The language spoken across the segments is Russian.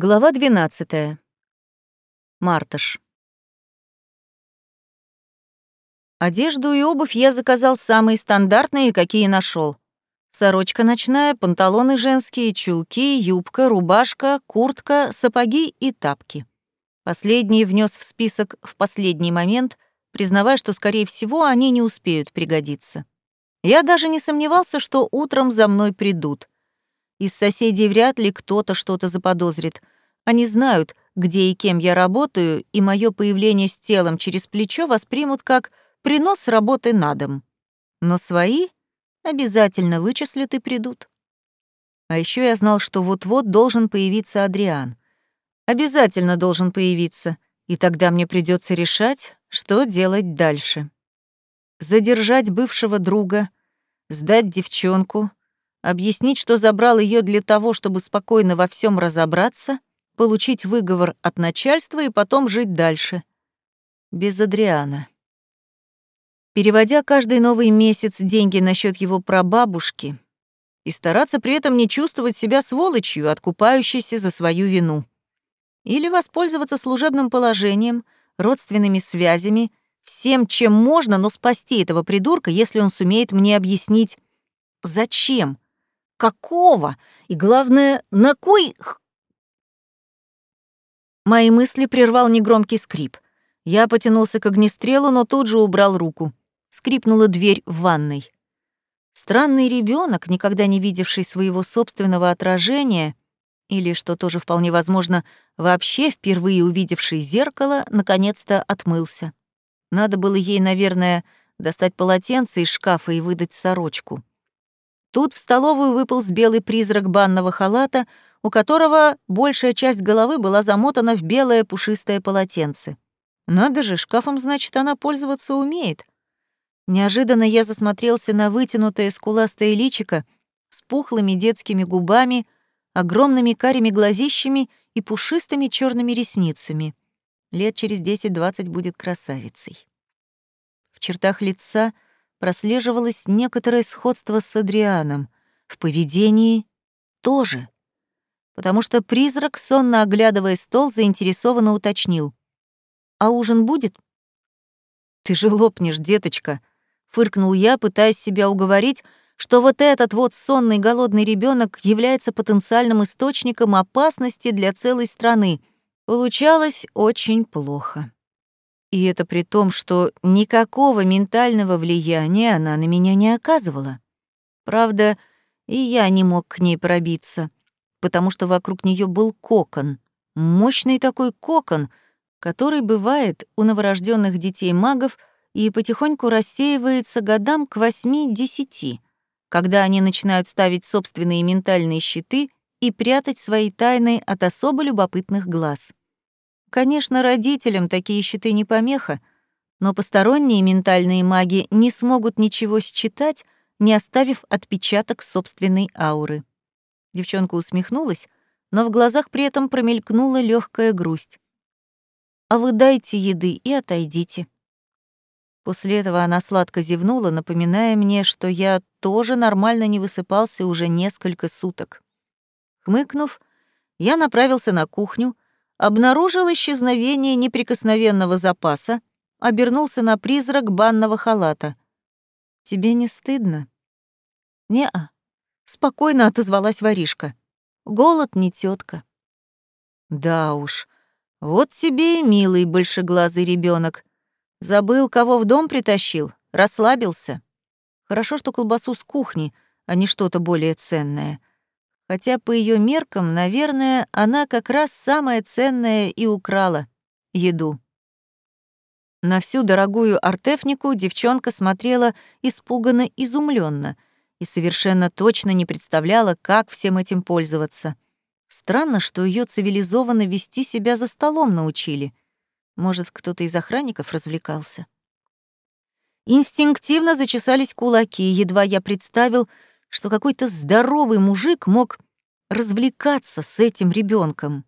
Глава 12. Мартыш. Одежду и обувь я заказал самые стандартные, какие нашел. Сорочка ночная, панталоны женские, чулки, юбка, рубашка, куртка, сапоги и тапки. Последние внес в список в последний момент, признавая, что, скорее всего, они не успеют пригодиться. Я даже не сомневался, что утром за мной придут — из соседей вряд ли кто-то что-то заподозрит. Они знают, где и кем я работаю, и мое появление с телом через плечо воспримут как принос работы на дом. Но свои обязательно вычислят и придут. А еще я знал, что вот-вот должен появиться Адриан. Обязательно должен появиться, и тогда мне придется решать, что делать дальше. Задержать бывшего друга, сдать девчонку, объяснить, что забрал ее для того, чтобы спокойно во всем разобраться, получить выговор от начальства и потом жить дальше. Без Адриана. Переводя каждый новый месяц деньги на счет его прабабушки и стараться при этом не чувствовать себя сволочью, откупающейся за свою вину. Или воспользоваться служебным положением, родственными связями, всем, чем можно, но спасти этого придурка, если он сумеет мне объяснить, зачем Какого? И главное, на кой... Мои мысли прервал негромкий скрип. Я потянулся к огнестрелу, но тут же убрал руку. Скрипнула дверь в ванной. Странный ребенок, никогда не видевший своего собственного отражения, или, что тоже вполне возможно, вообще впервые увидевший зеркало, наконец-то отмылся. Надо было ей, наверное, достать полотенце из шкафа и выдать сорочку. Тут в столовую выполз белый призрак банного халата, у которого большая часть головы была замотана в белое пушистое полотенце. Надо же, шкафом, значит, она пользоваться умеет. Неожиданно я засмотрелся на вытянутое скуластое личико с пухлыми детскими губами, огромными карими глазищами и пушистыми черными ресницами. Лет через 10-20 будет красавицей. В чертах лица — прослеживалось некоторое сходство с Адрианом, в поведении тоже. Потому что призрак, сонно оглядывая стол, заинтересованно уточнил. «А ужин будет?» «Ты же лопнешь, деточка», — фыркнул я, пытаясь себя уговорить, что вот этот вот сонный голодный ребенок является потенциальным источником опасности для целой страны. Получалось очень плохо. И это при том, что никакого ментального влияния она на меня не оказывала. Правда, и я не мог к ней пробиться, потому что вокруг нее был кокон, мощный такой кокон, который бывает у новорожденных детей-магов и потихоньку рассеивается годам к восьми-десяти, когда они начинают ставить собственные ментальные щиты и прятать свои тайны от особо любопытных глаз. Конечно, родителям такие щиты не помеха, но посторонние ментальные маги не смогут ничего считать, не оставив отпечаток собственной ауры. Девчонка усмехнулась, но в глазах при этом промелькнула легкая грусть. «А вы дайте еды и отойдите». После этого она сладко зевнула, напоминая мне, что я тоже нормально не высыпался уже несколько суток. Хмыкнув, я направился на кухню, обнаружил исчезновение неприкосновенного запаса, обернулся на призрак банного халата. «Тебе не стыдно?» «Не-а», — спокойно отозвалась воришка. «Голод не тетка. «Да уж, вот тебе и милый большеглазый ребенок. Забыл, кого в дом притащил, расслабился. Хорошо, что колбасу с кухни, а не что-то более ценное хотя по ее меркам, наверное, она как раз самое ценное и украла — еду. На всю дорогую артефнику девчонка смотрела испуганно изумленно и совершенно точно не представляла, как всем этим пользоваться. Странно, что ее цивилизованно вести себя за столом научили. Может, кто-то из охранников развлекался. Инстинктивно зачесались кулаки, едва я представил, что какой-то здоровый мужик мог развлекаться с этим ребенком.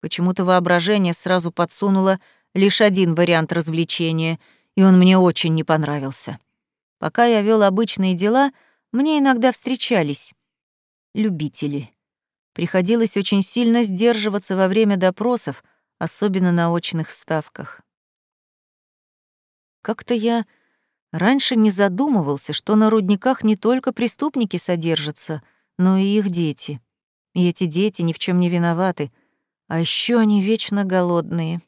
Почему-то воображение сразу подсунуло лишь один вариант развлечения, и он мне очень не понравился. Пока я вел обычные дела, мне иногда встречались любители. Приходилось очень сильно сдерживаться во время допросов, особенно на очных ставках. Как-то я раньше не задумывался, что на рудниках не только преступники содержатся, но и их дети. И эти дети ни в чем не виноваты, а еще они вечно голодные.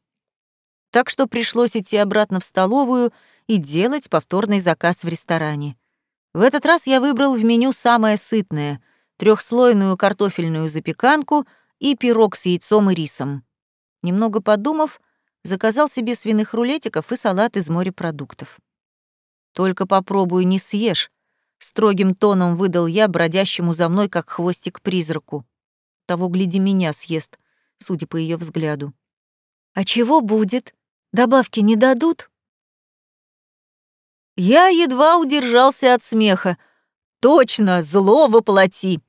Так что пришлось идти обратно в столовую и делать повторный заказ в ресторане. В этот раз я выбрал в меню самое сытное — трехслойную картофельную запеканку и пирог с яйцом и рисом. Немного подумав, заказал себе свиных рулетиков и салат из морепродуктов. «Только попробуй, не съешь», — строгим тоном выдал я бродящему за мной, как хвостик призраку. Того, гляди, меня съест, судя по ее взгляду. «А чего будет? Добавки не дадут?» Я едва удержался от смеха. Точно, зло воплоти.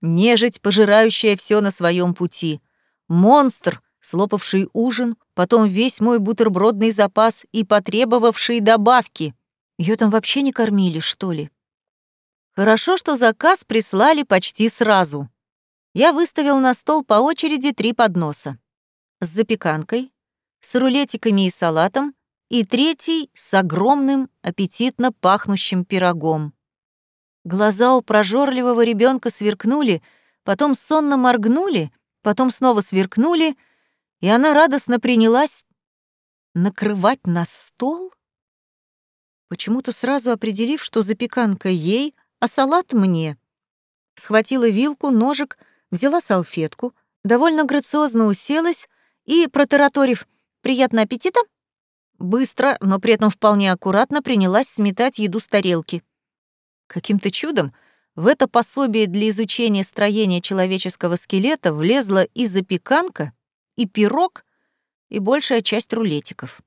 Нежить, пожирающая все на своем пути. Монстр, слопавший ужин, потом весь мой бутербродный запас и потребовавший добавки. Ее там вообще не кормили, что ли? Хорошо, что заказ прислали почти сразу. Я выставил на стол по очереди три подноса. С запеканкой, с рулетиками и салатом, и третий с огромным, аппетитно пахнущим пирогом. Глаза у прожорливого ребенка сверкнули, потом сонно моргнули, потом снова сверкнули, и она радостно принялась накрывать на стол? Почему-то сразу определив, что запеканка ей, а салат мне. Схватила вилку, ножик, взяла салфетку, довольно грациозно уселась и, протараторив «приятного аппетита», Быстро, но при этом вполне аккуратно принялась сметать еду с тарелки. Каким-то чудом в это пособие для изучения строения человеческого скелета влезла и запеканка, и пирог, и большая часть рулетиков.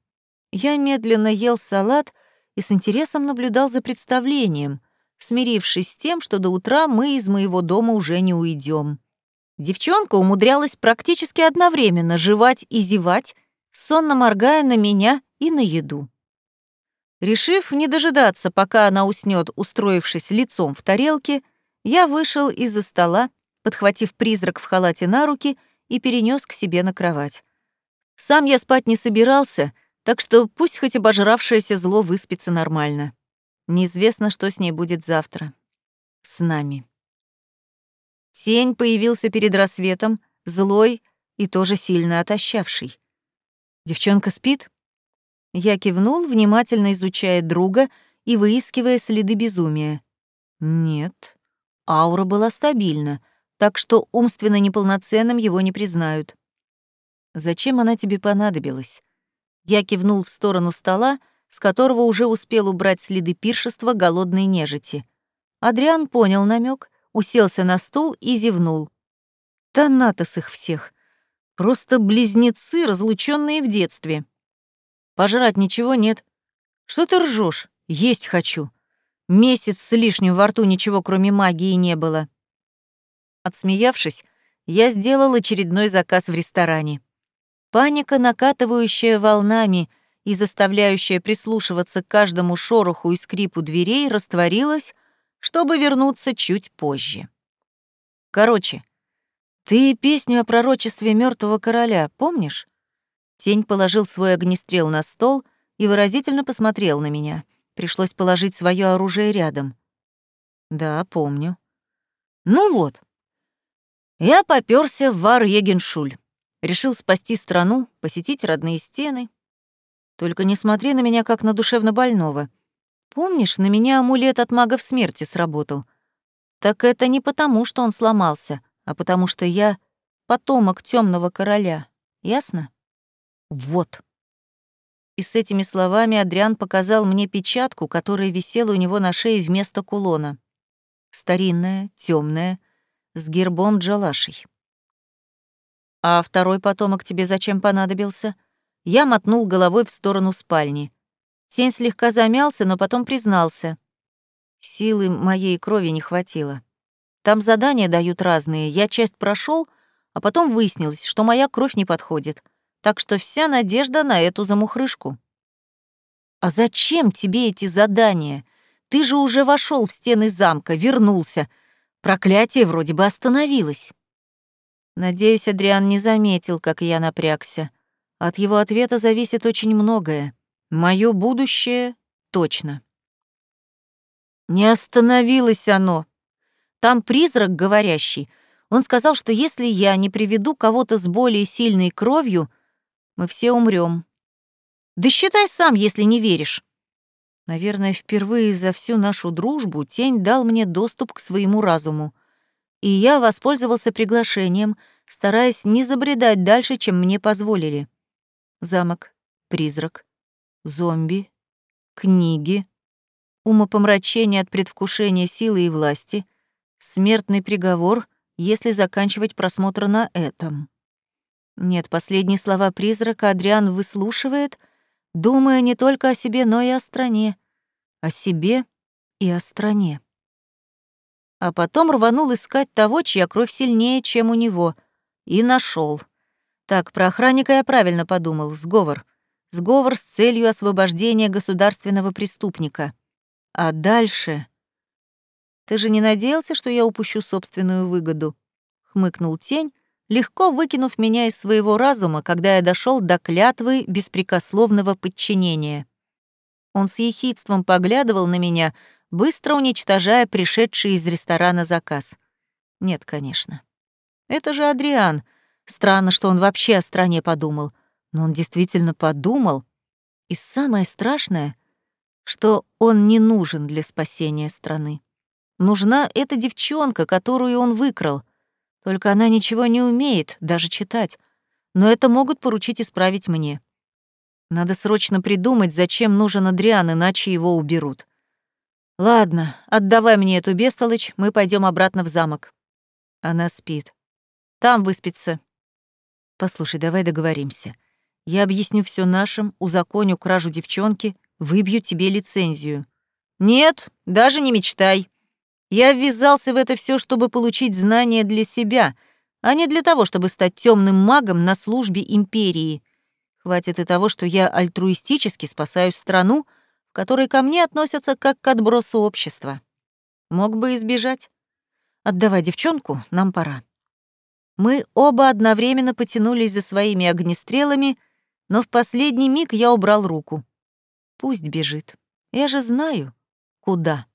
Я медленно ел салат и с интересом наблюдал за представлением, смирившись с тем, что до утра мы из моего дома уже не уйдем. Девчонка умудрялась практически одновременно жевать и зевать, сонно моргая на меня и на еду. Решив не дожидаться, пока она уснет, устроившись лицом в тарелке, я вышел из-за стола, подхватив призрак в халате на руки и перенес к себе на кровать. Сам я спать не собирался, так что пусть хоть обожравшееся зло выспится нормально. Неизвестно, что с ней будет завтра. С нами. Тень появился перед рассветом, злой и тоже сильно отощавший. Девчонка спит? Я кивнул, внимательно изучая друга и выискивая следы безумия. Нет, аура была стабильна, так что умственно неполноценным его не признают. Зачем она тебе понадобилась? Я кивнул в сторону стола, с которого уже успел убрать следы пиршества голодной нежити. Адриан понял намек, уселся на стул и зевнул. Танатос их всех. Просто близнецы, разлученные в детстве. Пожрать ничего нет. Что ты ржешь? Есть хочу. Месяц с лишним во рту ничего, кроме магии, не было. Отсмеявшись, я сделал очередной заказ в ресторане. Паника, накатывающая волнами и заставляющая прислушиваться к каждому шороху и скрипу дверей, растворилась, чтобы вернуться чуть позже. Короче, ты песню о пророчестве мертвого короля помнишь? Тень положил свой огнестрел на стол и выразительно посмотрел на меня. Пришлось положить свое оружие рядом. Да, помню. Ну вот. Я попёрся в Вар-Егеншуль. Решил спасти страну, посетить родные стены. Только не смотри на меня, как на душевно больного. Помнишь, на меня амулет от магов смерти сработал? Так это не потому, что он сломался, а потому что я потомок темного короля. Ясно? Вот. И с этими словами Адриан показал мне печатку, которая висела у него на шее вместо кулона. Старинная, темная, с гербом Джалашей. «А второй потомок тебе зачем понадобился?» Я мотнул головой в сторону спальни. Тень слегка замялся, но потом признался. Силы моей крови не хватило. Там задания дают разные. Я часть прошел, а потом выяснилось, что моя кровь не подходит. Так что вся надежда на эту замухрышку. А зачем тебе эти задания? Ты же уже вошел в стены замка, вернулся. Проклятие вроде бы остановилось. Надеюсь, Адриан не заметил, как я напрягся. От его ответа зависит очень многое. Моё будущее — точно. Не остановилось оно. Там призрак говорящий. Он сказал, что если я не приведу кого-то с более сильной кровью, мы все умрем. Да считай сам, если не веришь. Наверное, впервые за всю нашу дружбу тень дал мне доступ к своему разуму. И я воспользовался приглашением, стараясь не забредать дальше, чем мне позволили. Замок, призрак, зомби, книги, умопомрачение от предвкушения силы и власти, смертный приговор, если заканчивать просмотр на этом. Нет, последние слова призрака Адриан выслушивает, думая не только о себе, но и о стране. О себе и о стране. А потом рванул искать того, чья кровь сильнее, чем у него, и нашел. Так, про охранника я правильно подумал, сговор. Сговор с целью освобождения государственного преступника. А дальше... Ты же не надеялся, что я упущу собственную выгоду? Хмыкнул тень, легко выкинув меня из своего разума, когда я дошел до клятвы беспрекословного подчинения. Он с ехидством поглядывал на меня, быстро уничтожая пришедший из ресторана заказ. Нет, конечно. Это же Адриан. Странно, что он вообще о стране подумал. Но он действительно подумал. И самое страшное, что он не нужен для спасения страны. Нужна эта девчонка, которую он выкрал. Только она ничего не умеет, даже читать. Но это могут поручить исправить мне. Надо срочно придумать, зачем нужен Адриан, иначе его уберут. Ладно, отдавай мне эту бестолочь, мы пойдем обратно в замок. Она спит. Там выспится. Послушай, давай договоримся. Я объясню все нашим, узаконю кражу девчонки, выбью тебе лицензию. Нет, даже не мечтай. Я ввязался в это все, чтобы получить знания для себя, а не для того, чтобы стать темным магом на службе империи. Хватит и того, что я альтруистически спасаю страну, в которой ко мне относятся как к отбросу общества. Мог бы избежать. Отдавай девчонку, нам пора. Мы оба одновременно потянулись за своими огнестрелами, но в последний миг я убрал руку. Пусть бежит. Я же знаю, куда.